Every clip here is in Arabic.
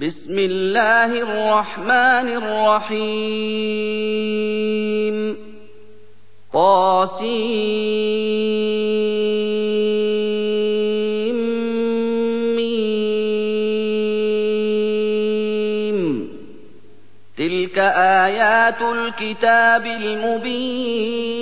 بِسْمِ اللَّهِ الرَّحْمَٰنِ الرَّحِيمِ. طسم تِلْكَ آيَاتُ الْكِتَابِ الْمُبِينِ.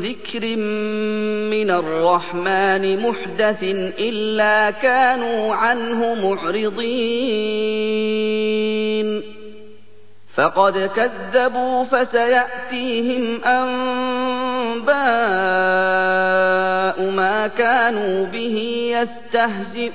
ذِكْرٍ مِّنَ الرَّحْمَٰنِ مُحْدَثٍ إِلَّا كَانُوا عَنْهُ مُعْرِضِينَ فَقَدْ كَذَّبُوا فَسَيَأْتِيهِمْ أَنبَاءُ مَا كَانُوا بِهِ يَسْتَهْزِئُونَ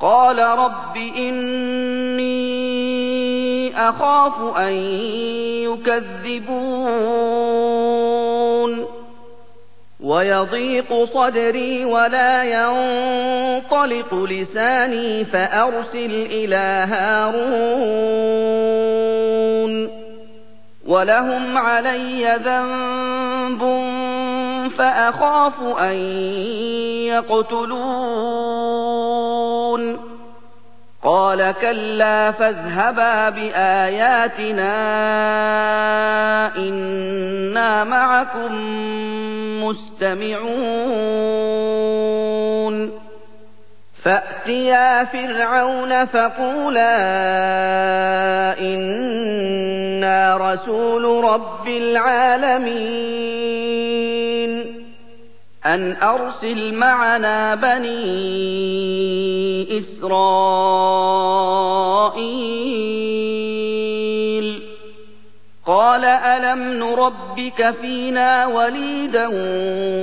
قَالَ رَبِّ إِنِّي أَخَافُ أَن يُكَذِّبُونِ وَيَضِيقُ صَدْرِي وَلَا يَنطَلِقُ لِسَانِي فَأَرْسِلْ إِلَىٰ هَارُونَ وَلَهُمْ عَلَيَّ ذَنبٌ فَأَخَافُ أَن يَقْتُلُونِ. قَالَ كَلَّا فَاذْهَبَا بِآيَاتِنَا إِنَّا مَعَكُم مُّسْتَمِعُونَ. فَأْتِيَا فِرْعَوْنَ فَقُولَا إِنَّا رَسُولُ رَبِّ الْعَالَمِينَ. أَنْ أَرْسِلْ مَعَنَا بَنِي إِسْرَائِيلَ قَالَ أَلَمْ نُرَبِّكَ فِينَا وَلِيدًا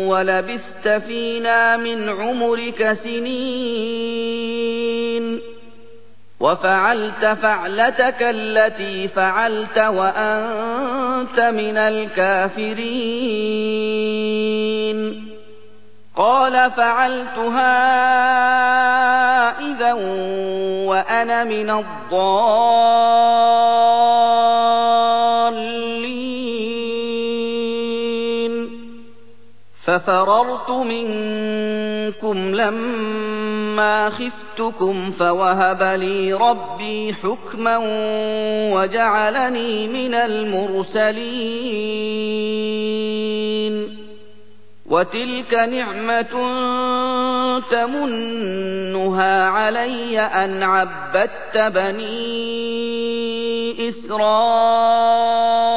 وَلَبِثْتَ فِينَا مِنْ عُمُرِكَ سِنِينَ وَفَعَلْتَ فَعْلَتَكَ الَّتِي فَعَلْتَ وَأَنتَ مِنَ الْكَافِرِينَ قَالَ فَعَلْتُهَا إِذًا وَأَنَا مِنَ الضَّالِّينَ فَفَرَرْتُ مِنكُمْ لَمَّا خِفْتُكُمْ فَوَهَبَ لِي رَبِّي حُكْمًا وَجَعَلَنِي مِنَ الْمُرْسَلِينَ وَتِلْكَ نِعْمَةٌ تَمُنُّهَا عَلَيَّ أَنْ عَبَّدتَّ بَنِي إِسْرَائِيلَ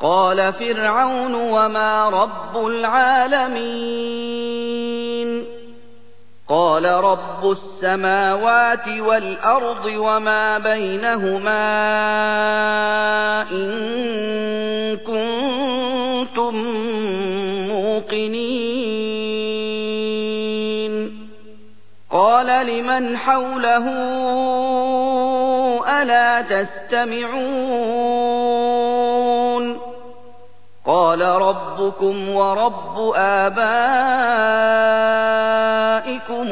قَالَ فِرْعَوْنُ وَمَا رَبُّ الْعَالَمِينَ قَالَ رَبُّ السَّمَاوَاتِ وَالْأَرْضِ وَمَا بَيْنَهُمَا إِن كُنتُم مُّوقِنِينَ قَالَ لِمَنْ حَوْلَهُ أَلَا تَسْتَمِعُونَ قَالَ رَبُّكُمْ وَرَبُّ آبَائِكُمُ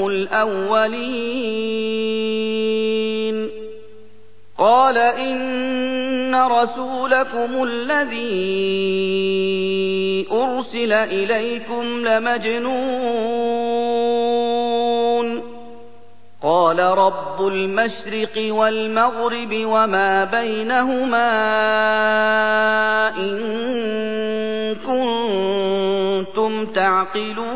الْأَوَّلِينَ. قَالَ إِنَّ رَسُولَكُمُ الَّذِي أُرْسِلَ إِلَيْكُمْ لَمَجْنُونٌ. قَالَ رَبُّ الْمَشْرِقِ وَالْمَغْرِبِ وَمَا بَيْنَهُمَا إِن كُنتُمْ تَعْقِلُونَ.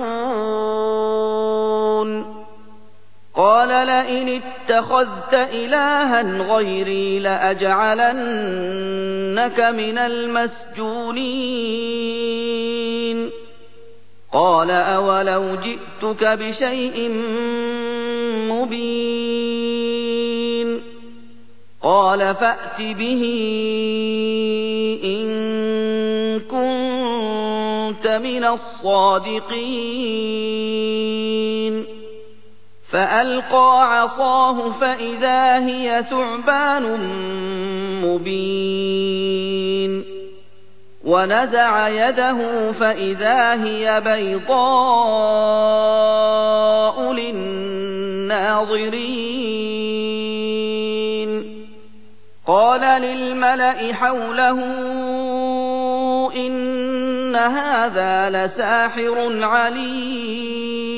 قَالَ لَئِنِ اتَّخَذْتَ إِلَٰهًا غَيْرِي لَأَجْعَلَنَّكَ مِنَ الْمَسْجُونِينَ. قَالَ أَوَلَوْ جِئْتُكَ بِشَيْءٍ مُّبِينٍ قَالَ فَأْتِ بِهِ إِن كُنتَ مِنَ الصَّادِقِينَ فَأَلْقَىٰ عَصَاهُ فَإِذَا هِيَ ثُعْبَانٌ مُّبِينٌ وَنَزَعَ يَدَهُ فَإِذَا هِيَ بَيْضَاءُ لِلنَّاظِرِينَ. قَالَ لِلْمَلَإِ حَوْلَهُ إِنَّ هَٰذَا لَسَاحِرٌ عَلِيمٌ.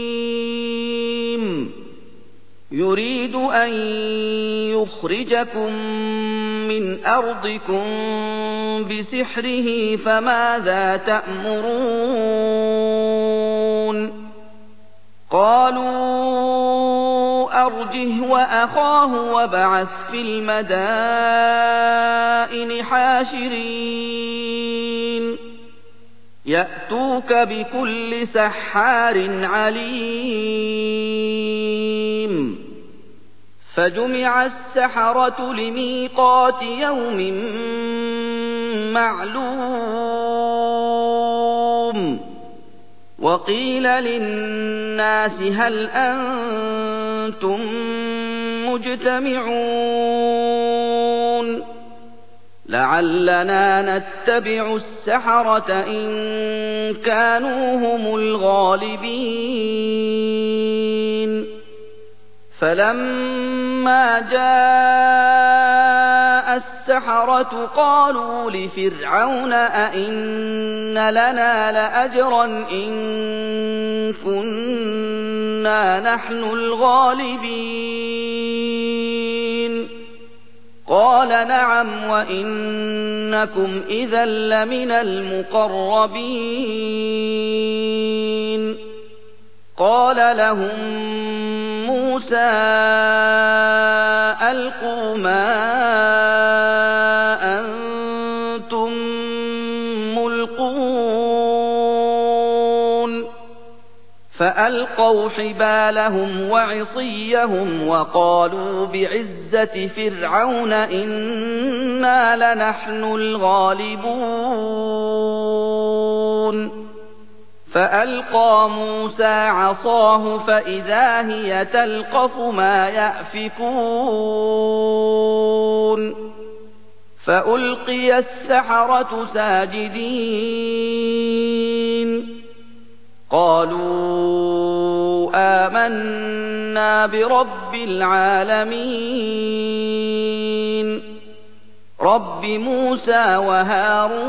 يُرِيدُ أَن يُخْرِجَكُم مِّنْ أَرْضِكُم بِسِحْرِهِ فَمَاذَا تَأْمُرُونَ؟ قَالُوا أَرْجِهْ وَأَخَاهُ وَابْعَثْ فِي الْمَدَائِنِ حَاشِرِينَ. يَأْتُوكَ بِكُلِّ سَحَّارٍ عَلِيمٍ. فَجُمِعَ السَّحَرَةُ لِمِيقَاتِ يَوْمٍ مَّعْلُومٍ. وَقِيلَ لِلنَّاسِ هَلْ أَنتُم مُّجْتَمِعُونَ؟ لَعَلَّنَا نَتَّبِعُ السَّحَرَةَ إِن كَانُوا هُمُ الْغَالِبِينَ. فَلَمَّا جَاءَ السَّحَرَةُ قَالُوا لِفِرْعَوْنَ أَئِنَّ لَنَا لَأَجْرًا إِن كُنَّا نَحْنُ الْغَالِبِينَ. قَالَ نَعَمْ وَإِنَّكُمْ إِذًا لَّمِنَ الْمُقَرَّبِينَ. قَالَ لَهُم مُّوسَىٰ أَلْقُوا مَا فَأَلْقَوْا حِبَالَهُمْ وَعِصِيَّهُمْ وَقَالُوا بِعِزَّةِ فِرْعَوْنَ إِنَّا لَنَحْنُ الْغَالِبُونَ. فَأَلْقَىٰ مُوسَىٰ عَصَاهُ فَإِذَا هِيَ تَلْقَفُ مَا يَأْفِكُونَ. فَأُلْقِيَ السَّحَرَةُ سَاجِدِينَ. قَالُوا آمَنَّا بِرَبِّ الْعَالَمِينَ. رَبِّ مُوسَىٰ وَهَارُونَ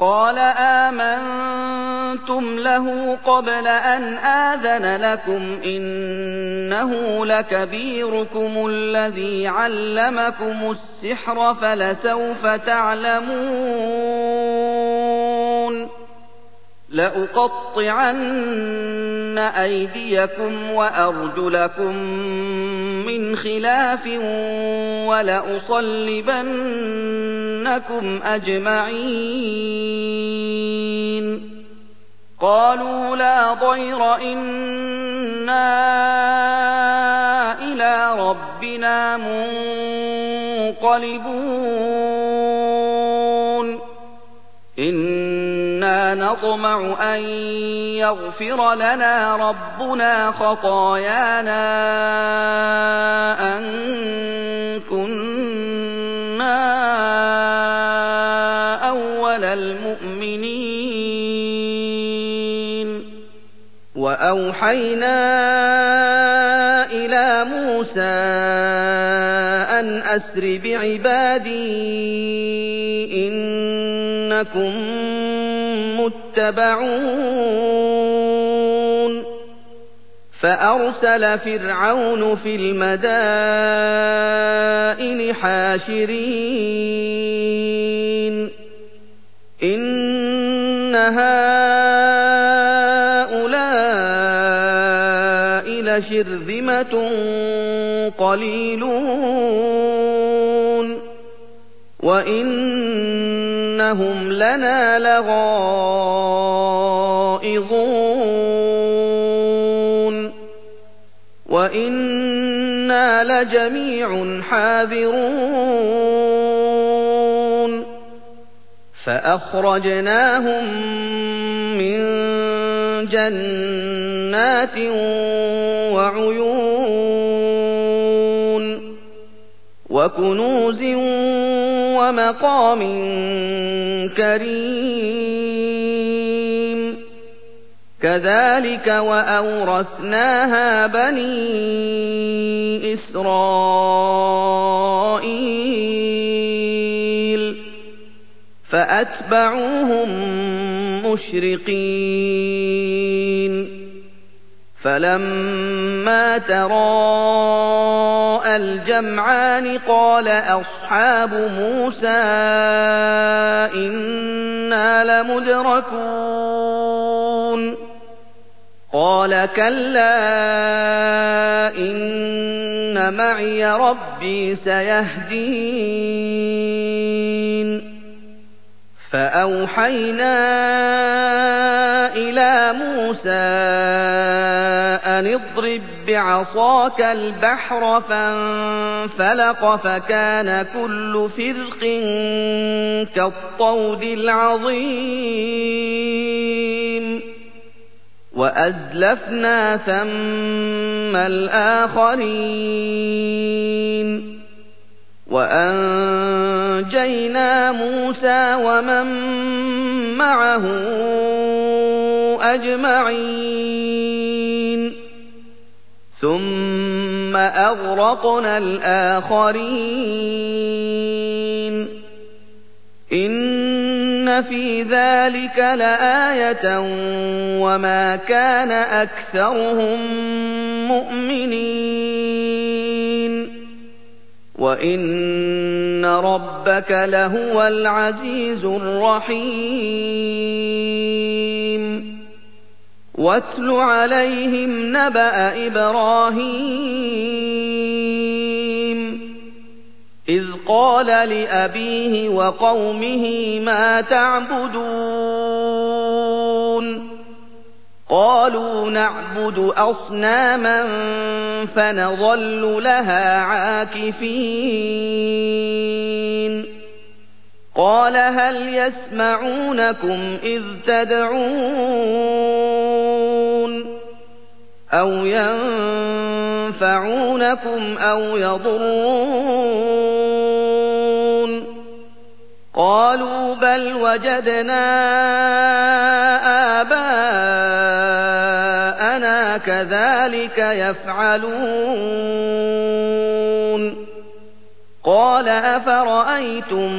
قَالَ آمَنتُمْ لَهُ قَبْلَ أَنْ آذَنَ لَكُمْ ۖ إِنَّهُ لَكَبِيرُكُمُ الَّذِي عَلَّمَكُمُ السِّحْرَ فَلَسَوْفَ تَعْلَمُونَ لَأُقَطِّعَنَّ أَيْدِيَكُمْ وَأَرْجُلَكُم مِّنْ خِلَافٍ وَلَأُصَلِّبَنَّكُمْ أَجْمَعِينَ قَالُوا لَا ضَيْرَ ۖ إِنَّا إِلَىٰ رَبِّنَا مُنقَلِبُونَ. إِنَّا نَطْمَعُ أَن يَغْفِرَ لَنَا رَبُّنَا خَطَايَانَا أَن وَأَوْحَيْنَا إِلَىٰ مُوسَىٰ أَنْ أَسْرِ بِعِبَادِي إِنَّكُم مُّتَّبَعُونَ. فَأَرْسَلَ فِرْعَوْنُ فِي الْمَدَائِنِ حَاشِرِينَ. لَشِرْذِمَةٌ قَلِيلُونَ وَإِنَّهُمْ لَنَا لَغَائِظُونَ وَإِنَّا لَجَمِيعٌ حَاذِرُونَ فَأَخْرَجْنَاهُم مِّن جَنَّاتٍ وَعُيُونٍ وَكُنُوزٍ وَمَقَامٍ كَرِيمٍ كَذَٰلِكَ وَأَوْرَثْنَاهَا بَنِي إِسْرَائِيلَ فَأَتْبَعُوهُم مُّشْرِقِينَ. فَلَمَّا تَرَاءَى الْجَمْعَانِ قَالَ أَصْحَابُ مُوسَىٰ إِنَّا لَمُدْرَكُونَ. قَالَ كَلَّا إِنَّ مَعِيَ رَبِّي سَيَهْدِينِ. فَأَوْحَيْنَا إِلَىٰ مُوسَىٰ أَنِ اضْرِب بِّعَصَاكَ الْبَحْرَ ۖ فَانفَلَقَ فَكَانَ كُلُّ فِرْقٍ كَالطَّوْدِ الْعَظِيمِ وَأَزْلَفْنَا ثَمَّ الْآخَرِينَ وَأَنجَيْنَا مُوسَىٰ وَمَن مَّعَهُ أَجْمَعِينَ. ثُمَّ أَغْرَقْنَا الْآخَرِينَ. إِنَّ فِي ذَٰلِكَ لَآيَةً وَمَا كَانَ أَكْثَرُهُم مُّؤْمِنِينَ. وَإِنَّ رَبَّكَ لَهُوَ الْعَزِيزُ الرَّحِيمُ وَاتْلُ عَلَيْهِمْ نَبَأَ إِبْرَاهِيمَ إِذْ قَالَ لِأَبِيهِ وَقَوْمِهِ مَا تَعْبُدُونَ قَالُوا نَعْبُدُ أَصْنَامًا فَنَظَلُّ لَهَا عَاكِفِينَ. قَالَ هَلْ يَسْمَعُونَكُمْ إِذْ تَدْعُونَ أَوْ يَنفَعُونَكُمْ أَوْ يَضُرُّونَ؟ قَالُوا بَلْ وَجَدْنَا آبَاءَنَا كَذَٰلِكَ يَفْعَلُونَ. قَالَ أَفَرَأَيْتُم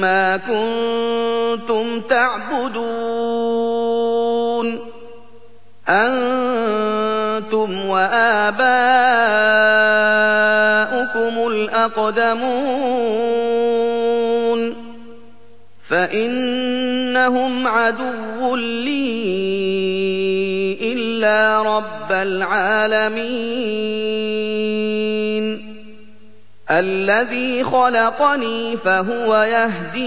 مَّا كُنتُمْ تَعْبُدُونَ؟ أَنتُمْ وَآبَاؤُكُمُ الْأَقْدَمُونَ. فَإِنَّهُمْ عَدُوٌّ لِّي. إِلَّا رَبَّ الْعَالَمِينَ. الَّذِي خَلَقَنِي فَهُوَ يَهْدِينِ.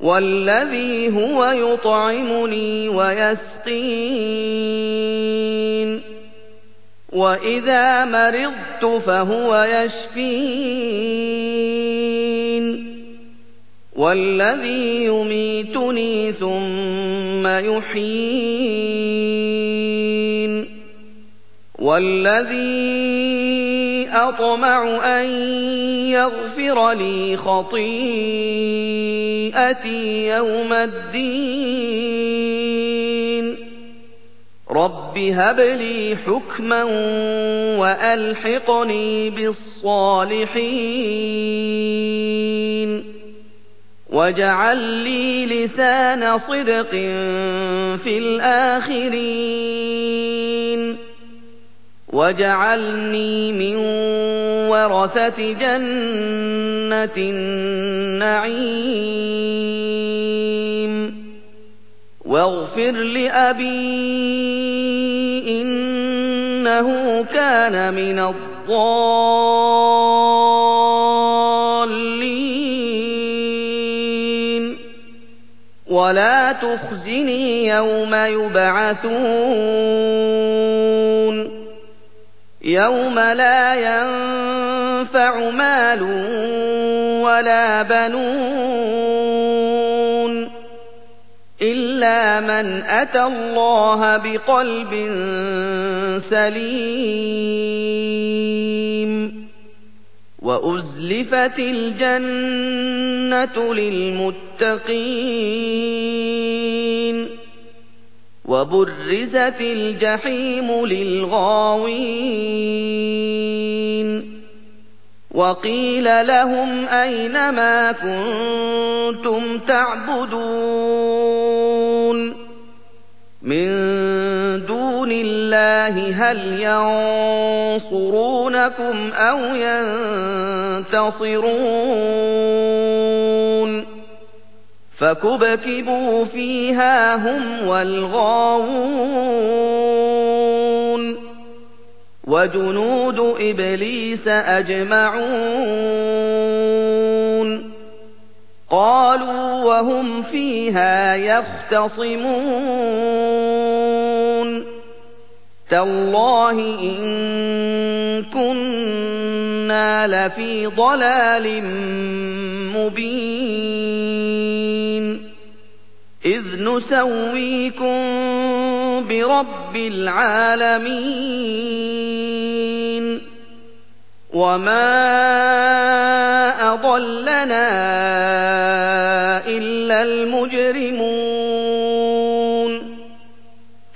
وَالَّذِي هُوَ يُطْعِمُنِي وَيَسْقِينِ. وَإِذَا مَرِضْتُ فَهُوَ يَشْفِينِ. وَالَّذِي يُمِيتُنِي ثُمَّ يُحْيِينِ وَالَّذِي أَطْمَعُ أَن يَغْفِرَ لِي خَطِيئَتِي يَوْمَ الدِّينِ. رَبِّ هَبْ لِي حُكْمًا وَأَلْحِقْنِي بِالصَّالِحِينَ. وَاجْعَل لِّي لِسَانَ صِدْقٍ فِي الْآخِرِينَ وَاجْعَلْنِي مِن وَرَثَةِ جَنَّةِ النَّعِيمِ وَاغْفِرْ لِأَبِي إِنَّهُ كَانَ مِنَ الضَّالِّينَ وَلَا تُخْزِنِي يَوْمَ يُبْعَثُونَ يَوْمَ لَا يَنفَعُ مَالٌ وَلَا بَنُونَ إِلَّا مَنْ أَتَى اللَّهَ بِقَلْبٍ سَلِيمٍ وَأُزْلِفَتِ الْجَنَّةُ لِلْمُتَّقِينَ وَبُرِّزَتِ الْجَحِيمُ لِلْغَاوِينَ وَقِيلَ لَهُمْ أَيْنَ مَا كُنتُمْ تَعْبُدُونَ مِن دُونِ اللَّهِ هَلْ يَنصُرُونَكُمْ أَوْ يَنتَصِرُونَ فَكُبْكِبُوا فِيهَا هُمْ وَالْغَاوُونَ وَجُنُودُ إِبْلِيسَ أَجْمَعُونَ قَالُوا وَهُمْ فِيهَا يَخْتَصِمُونَ. تَاللَّهِ إِن كُنَّا لَفِي ضَلَالٍ مُّبِينٍ. إِذْ نُسَوِّيكُم بِرَبِّ الْعَالَمِينَ. وَمَا أَضَلَّنَا إِلَّا الْمُجْرِمُونَ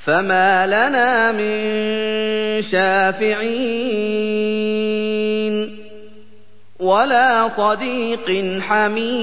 فَمَا لَنَا مِن شَافِعِينَ وَلَا صَدِيقٍ حَمِيمٍ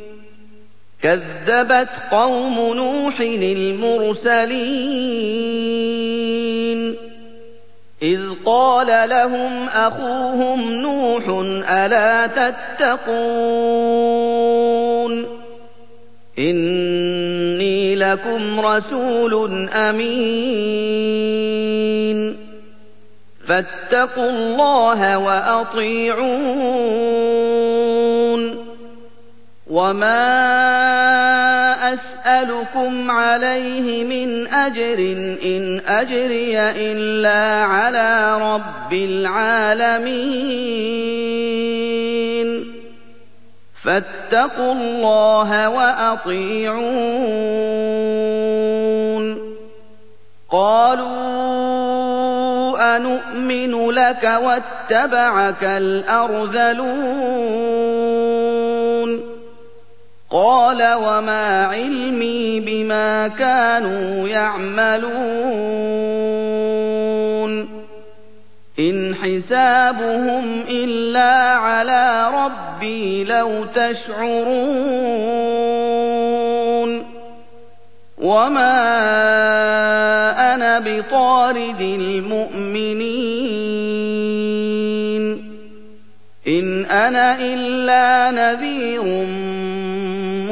كَذَّبَتْ قَوْمُ نُوحٍ الْمُرْسَلِينَ. إِذْ قَالَ لَهُمْ أَخُوهُمْ نُوحٌ أَلَا تَتَّقُونَ؟ إِنِّي لَكُمْ رَسُولٌ أَمِينٌ. فَاتَّقُوا اللَّهَ وَأَطِيعُونِ. وَمَا أَسْأَلُكُمْ عَلَيْهِ مِنْ أَجْرٍ ۖ إِنْ أَجْرِيَ إِلَّا عَلَىٰ رَبِّ الْعَالَمِينَ فَاتَّقُوا اللَّهَ وَأَطِيعُونِ قَالُوا أَنُؤْمِنُ لَكَ وَاتَّبَعَكَ الْأَرْذَلُونَ قَالَ وَمَا عِلْمِي بِمَا كَانُوا يَعْمَلُونَ إِنْ حِسَابُهُمْ إِلَّا عَلَىٰ رَبِّي لَوْ تَشْعُرُونَ وَمَا أَنَا بِطَارِدِ الْمُؤْمِنِينَ إِنْ أَنَا إِلَّا نَذِيرٌ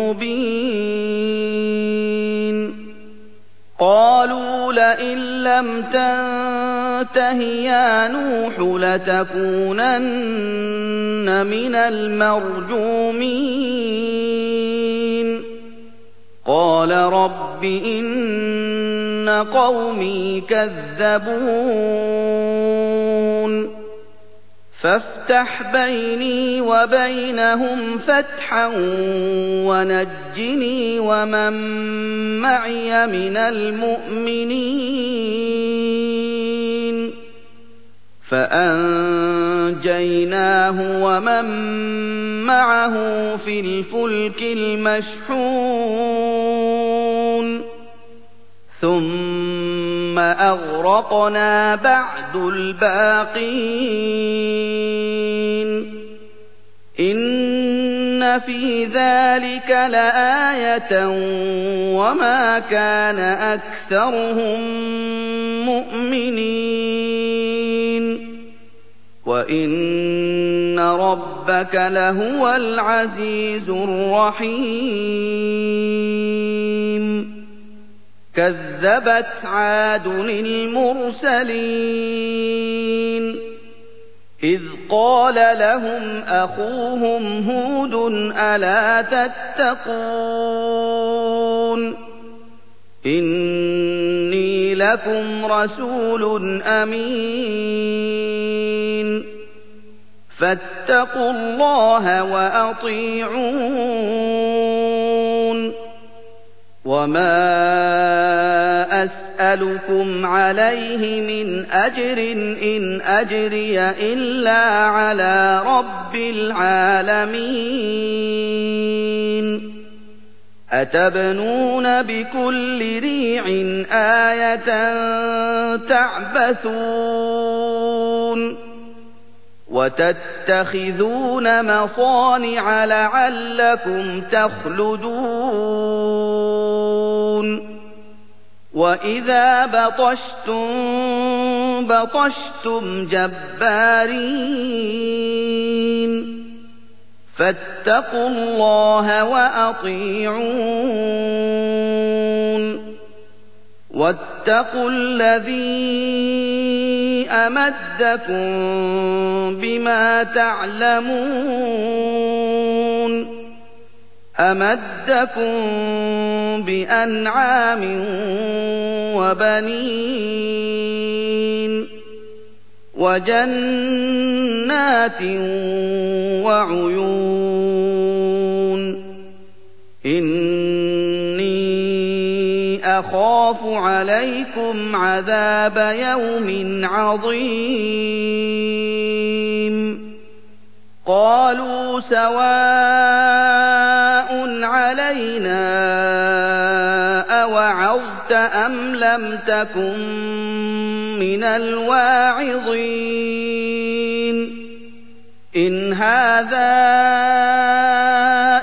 مُّبِينٌ. قَالُوا لَئِن لَّمْ تَنتَهِ يَا نُوحُ لَتَكُونَنَّ مِنَ الْمَرْجُومِينَ. قَالَ رَبِّ إِنَّ قَوْمِي كَذَّبُونِ. فَافْتَحْ بَيْنِي وَبَيْنَهُمْ فَتْحًا وَنَجِّنِي وَمَن مَّعِيَ مِنَ الْمُؤْمِنِينَ. فَأَنجَيْنَاهُ وَمَن مَّعَهُ فِي الْفُلْكِ الْمَشْحُونِ. أَغْرَقْنَا بَعْدُ الْبَاقِينَ إِنَّ فِي ذَٰلِكَ لَآيَةً وَمَا كَانَ أَكْثَرُهُم مُّؤْمِنِينَ وَإِنَّ رَبَّكَ لَهُوَ الْعَزِيزُ الرَّحِيمُ كَذَّبَتْ عَادٌ الْمُرْسَلِينَ. إِذْ قَالَ لَهُمْ أَخُوهُمْ هُودٌ أَلَا تَتَّقُونَ؟ إِنِّي لَكُمْ رَسُولٌ أَمِينٌ. فَاتَّقُوا اللَّهَ وَأَطِيعُونِ. وَمَا أَسْأَلُكُمْ عَلَيْهِ مِنْ أَجْرٍ ۖ إِنْ أَجْرِيَ إِلَّا عَلَىٰ رَبِّ الْعَالَمِينَ أَتَبْنُونَ بِكُلِّ رِيعٍ آيَةً تَعْبَثُونَ وَتَتَّخِذُونَ مَصَانِعَ لَعَلَّكُمْ تَخْلُدُونَ وَإِذَا بَطَشْتُم بَطَشْتُمْ جَبَّارِينَ فَاتَّقُوا اللَّهَ وَأَطِيعُونِ وَاتَّقُوا الَّذِي أَمَدَّكُم بِمَا تَعْلَمُونَ أَمَدَّكُم بِأَنْعَامٍ وَبَنِينَ وَجَنَّاتٍ وَعُيُونٍ أَخَافُ عَلَيْكُمْ عَذَابَ يَوْمٍ عَظِيمٍ قَالُوا سَوَاءٌ عَلَيْنَا أَوَعَظْتَ أَمْ لَمْ تَكُن مِّنَ الْوَاعِظِينَ إِنْ هَٰذَا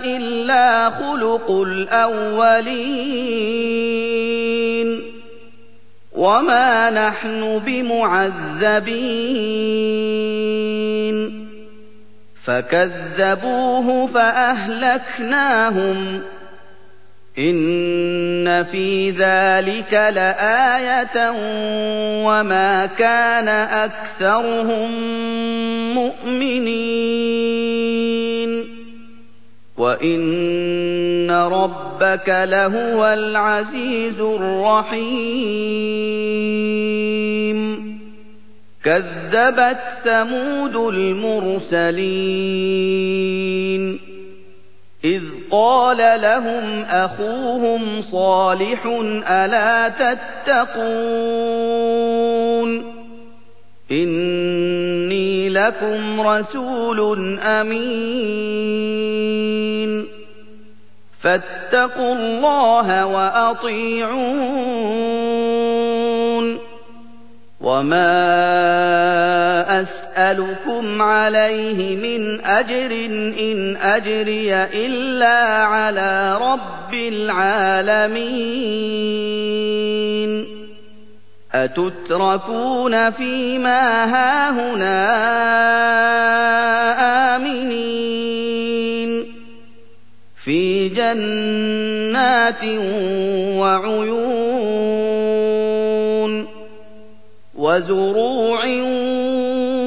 إِلَّا خُلُقُ الْأَوَّلِينَ وَمَا نَحْنُ بِمُعَذَّبِينَ فَكَذَّبُوهُ فَأَهْلَكْنَاهُمْ ۗ. إِنَّ فِي ذَٰلِكَ لَآيَةً وَمَا كَانَ أَكْثَرُهُم مُّؤْمِنِينَ. وَإِنَّ رَبَّكَ لَهُوَ الْعَزِيزُ الرَّحِيمُ. كَذَّبَتْ ثَمُودُ الْمُرْسَلِينَ. إِذْ قَالَ لَهُمْ أَخُوهُمْ صَالِحٌ أَلَا تَتَّقُونَ؟ إِنِّي لَكُمْ رَسُولٌ أَمِينٌ. فَاتَّقُوا اللَّهَ وَأَطِيعُونِ. وَمَا أَسْأَلُكُمْ عَلَيْهِ مِنْ أَجْرٍ ۖ إِنْ أَجْرِيَ إِلَّا عَلَىٰ رَبِّ الْعَالَمِينَ أَتُتْرَكُونَ فِي مَا هَاهُنَا آمِنِينَ فِي جَنَّاتٍ وَعُيُونٍ وَزُرُوعٍ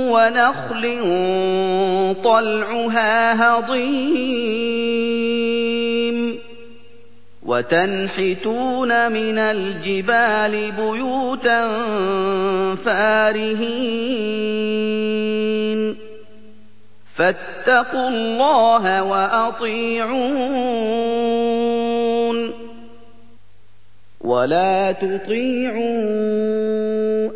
وَنَخْلٍ طَلْعُهَا هَضِيمٌ وَتَنْحِتُونَ مِنَ الْجِبَالِ بُيُوتًا فَارِهِينَ فَاتَّقُوا اللَّهَ وَأَطِيعُونِ وَلَا تُطِيعُوا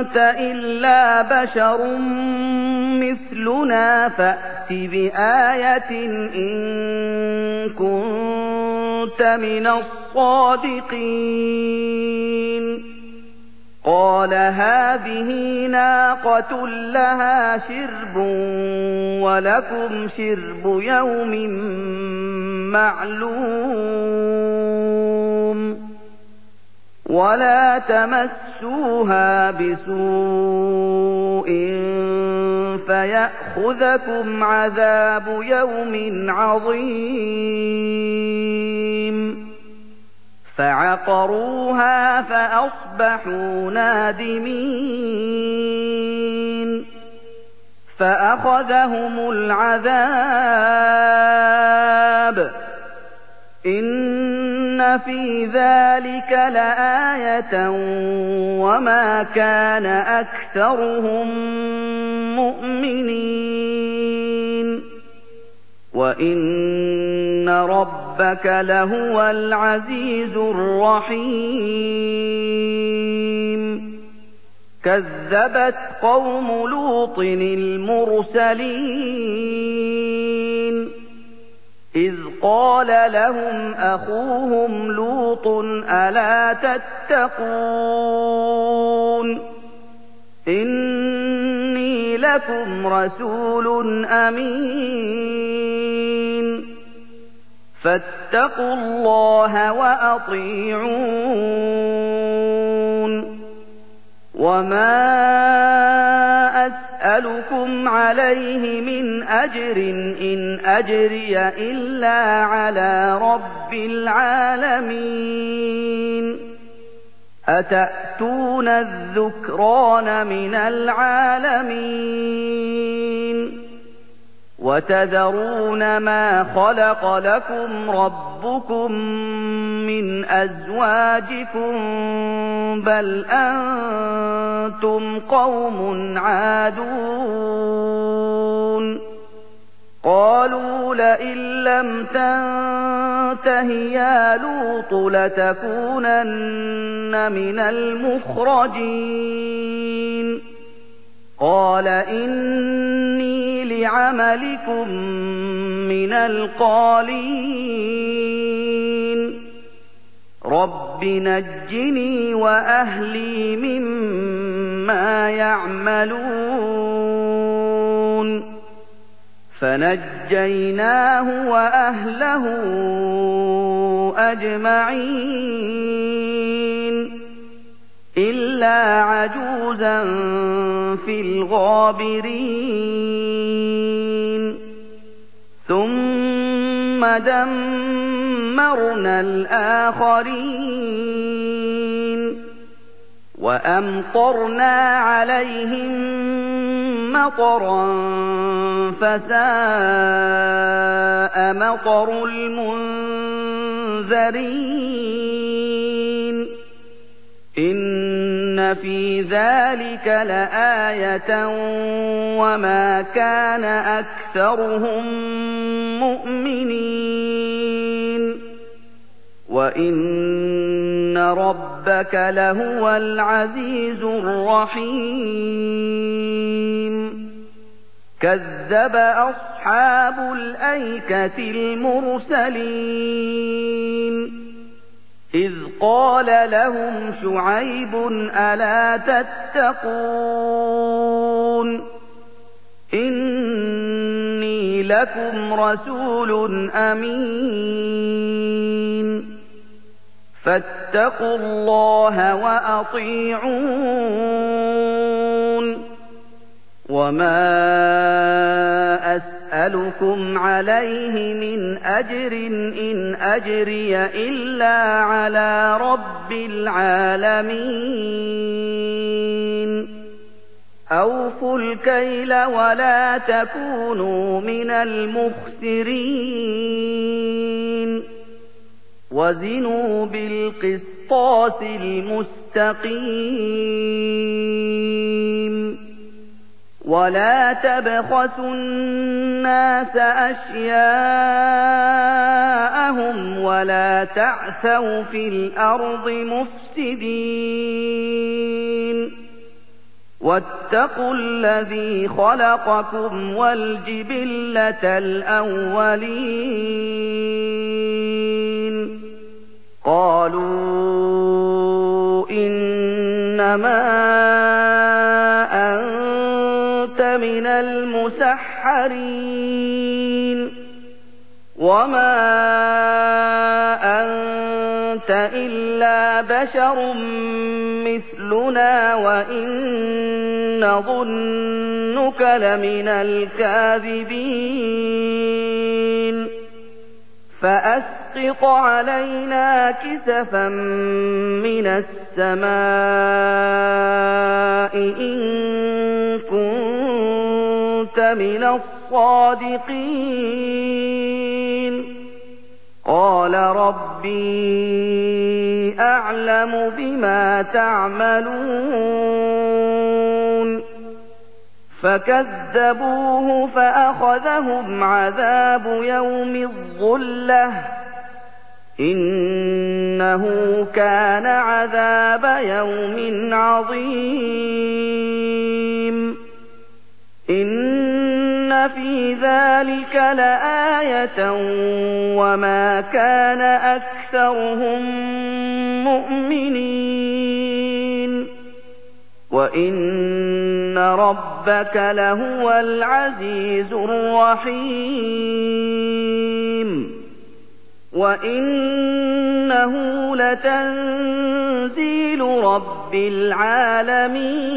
أَنتَ إِلَّا بَشَرٌ مِّثْلُنَا فَأْتِ بِآيَةٍ إِن كُنتَ مِنَ الصَّادِقِينَ. قَالَ هَٰذِهِ نَاقَةٌ لَّهَا شِرْبٌ وَلَكُمْ شِرْبُ يَوْمٍ مَّعْلُومٍ. وَلَا تَمَسُّوهَا بِسُوءٍ فَيَأْخُذَكُمْ عَذَابُ يَوْمٍ عَظِيمٍ فَعَقَرُوهَا فَأَصْبَحُوا نَادِمِينَ فَأَخَذَهُمُ الْعَذَابُ ۗ إِنَّ فِي ذَٰلِكَ لَآيَةً ۖ وَمَا كَانَ أَكْثَرُهُم مُّؤْمِنِينَ وَإِنَّ رَبَّكَ لَهُوَ الْعَزِيزُ الرَّحِيمُ كَذَّبَتْ قَوْمُ لُوطٍ الْمُرْسَلِينَ إِذْ قَالَ لَهُمْ أَخُوهُمْ لُوطٌ أَلَا تَتَّقُونَ إِنِّي لَكُمْ رَسُولٌ أَمِينٌ فَاتَّقُوا اللَّهَ وَأَطِيعُونِ وَمَا أَسْأَلُكُمْ عَلَيْهِ مِنْ أَجْرٍ ۖ إِنْ أَجْرِيَ إِلَّا عَلَىٰ رَبِّ الْعَالَمِينَ. أَتَأْتُونَ الذُّكْرَانَ مِنَ الْعَالَمِينَ؟ وَتَذَرُونَ مَا خَلَقَ لَكُمْ رَبُّكُم مِّنْ أَزْوَاجِكُم ۚ بَلْ أَنتُمْ قَوْمٌ عَادُونَ قَالُوا لَئِن لَّمْ تَنتَهِ يَا لُوطُ لَتَكُونَنَّ مِنَ الْمُخْرَجِينَ قَالَ إِنِّي لِعَمَلِكُم مِّنَ الْقَالِينَ رَبِّ نَجِّنِي وَأَهْلِي مِمَّا يَعْمَلُونَ فَنَجَّيْنَاهُ وَأَهْلَهُ أَجْمَعِينَ إِلَّا عَجُوزًا فِي الْغَابِرِينَ. ثُمَّ دَمَّرْنَا الْآخَرِينَ. وَأَمْطَرْنَا عَلَيْهِم مَّطَرًا ۖ فَسَاءَ مَطَرُ الْمُنذَرِينَ. إِنَّ فِي ذَٰلِكَ لَآيَةً ۖ وَمَا كَانَ أَكْثَرُهُم مُّؤْمِنِينَ وَإِنَّ رَبَّكَ لَهُوَ الْعَزِيزُ الرَّحِيمُ كَذَّبَ أَصْحَابُ الْأَيْكَةِ الْمُرْسَلِينَ إِذْ قَالَ لَهُمْ شُعَيْبٌ أَلَا تَتَّقُونَ إِنِّي لَكُمْ رَسُولٌ أَمِينٌ فَاتَّقُوا اللَّهَ وَأَطِيعُونِ وَمَا أَسْأَلُكُمْ عَلَيْهِ مِنْ أَجْرٍ ۖ إِنْ أَجْرِيَ إِلَّا عَلَىٰ رَبِّ الْعَالَمِينَ أَوْفُوا الْكَيْلَ وَلَا تَكُونُوا مِنَ الْمُخْسِرِينَ وَزِنُوا بِالْقِسْطَاسِ الْمُسْتَقِيمِ وَلَا تَبْخَسُوا النَّاسَ أَشْيَاءَهُمْ وَلَا تَعْثَوْا فِي الْأَرْضِ مُفْسِدِينَ وَاتَّقُوا الَّذِي خَلَقَكُمْ وَالْجِبِلَّةَ الْأَوَّلِينَ قَالُوا إِنَّمَا الْمُسَحَّرِينَ وَمَا أَنتَ إِلَّا بَشَرٌ مِّثْلُنَا وَإِن نَّظُنُّكَ لَمِنَ الْكَاذِبِينَ. فَأَسْقِطْ عَلَيْنَا كِسَفًا مِّنَ السَّمَاءِ إِن كُنتَ مِنَ الصَّادِقِينَ. قَالَ رَبِّي أَعْلَمُ بِمَا تَعْمَلُونَ. فَكَذَّبُوهُ فَأَخَذَهُمْ عَذَابُ يَوْمِ الظُّلَّةِ ۚ. إِنَّهُ كَانَ عَذَابَ يَوْمٍ عَظِيمٍ. فِي ذَٰلِكَ لَآيَةً ۖ وَمَا كَانَ أَكْثَرُهُم مُّؤْمِنِينَ وَإِنَّ رَبَّكَ لَهُوَ الْعَزِيزُ الرَّحِيمُ وَإِنَّهُ لَتَنزِيلُ رَبِّ الْعَالَمِينَ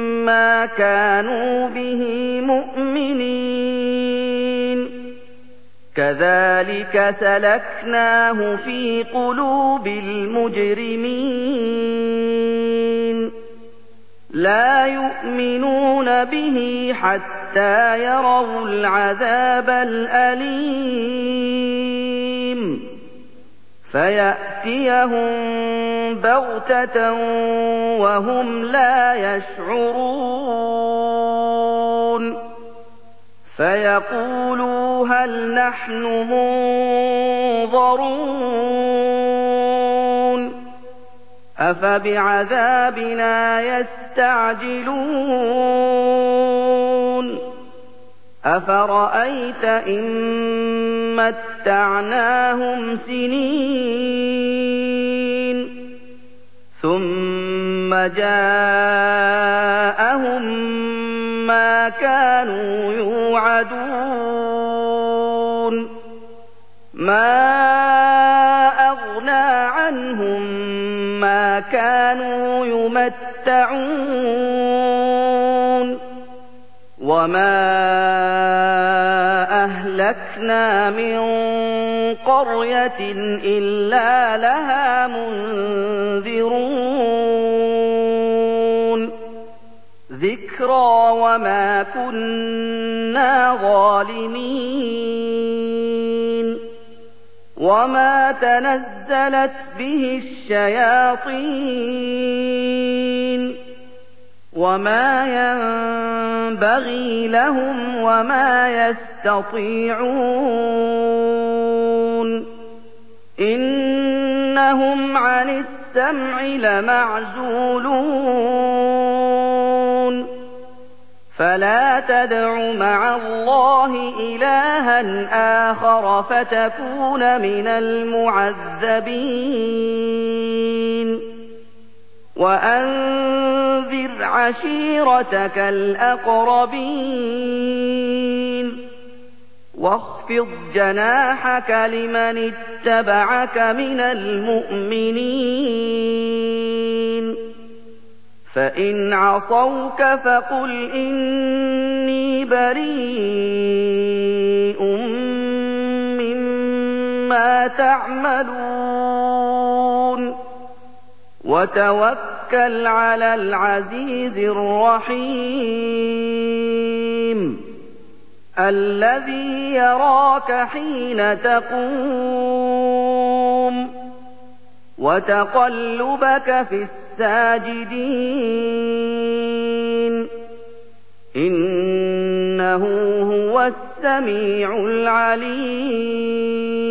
مَّا كَانُوا بِهِ مُؤْمِنِينَ. كَذَٰلِكَ سَلَكْنَاهُ فِي قُلُوبِ الْمُجْرِمِينَ. لَا يُؤْمِنُونَ بِهِ حَتَّىٰ يَرَوُا الْعَذَابَ الْأَلِيمَ. فَيَأْتِيَهُم بَغْتَةً وَهُمْ لَا يَشْعُرُونَ فَيَقُولُوا هَلْ نَحْنُ مُنظَرُونَ أَفَبِعَذَابِنَا يَسْتَعْجِلُونَ أَفَرَأَيْتَ إِن مَّتَّعْنَاهُمْ سِنِينَ ثُمَّ جَاءَهُم مَّا كَانُوا يُوعَدُونَ مَا أَغْنَىٰ عَنْهُم مَّا كَانُوا يُمَتَّعُونَ وَمَا أَهْلَكْنَا مِن قَرْيَةٍ إِلَّا لَهَا مُنذِرُونَ. ذِكْرَىٰ وَمَا كُنَّا ظَالِمِينَ. وَمَا تَنَزَّلَتْ بِهِ الشَّيَاطِينُ. وَمَا يَنبَغِي لَهُمْ وَمَا يَسْتَطِيعُونَ إِنَّهُمْ عَنِ السَّمْعِ لَمَعْزُولُونَ فَلَا تَدْعُ مَعَ اللَّهِ إِلَٰهًا آخَرَ فَتَكُونَ مِنَ الْمُعَذَّبِينَ وَأَنذِرْ عَشِيرَتَكَ الْأَقْرَبِينَ. وَاخْفِضْ جَنَاحَكَ لِمَنِ اتَّبَعَكَ مِنَ الْمُؤْمِنِينَ. فَإِنْ عَصَوْكَ فَقُلْ إِنِّي بَرِيءٌ مِّمَّا تَعْمَلُونَ. وَتَوَكَّلْ عَلَى الْعَزِيزِ الرَّحِيمِ. الَّذِي يَرَاكَ حِينَ تَقُومُ. وَتَقَلُّبَكَ فِي السَّاجِدِينَ. إِنَّهُ هُوَ السَّمِيعُ الْعَلِيمُ.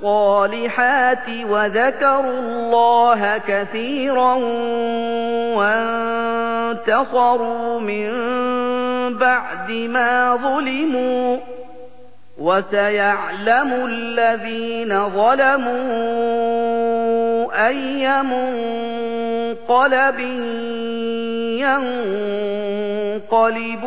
الصَّالِحَاتِ وَذَكَرُوا اللَّهَ كَثِيرًا وَانتَصَرُوا مِن بَعْدِ مَا ظُلِمُوا ۗ وَسَيَعْلَمُ الَّذِينَ ظَلَمُوا أَيَّ مُنقَلَبٍ يَنقَلِبُونَ.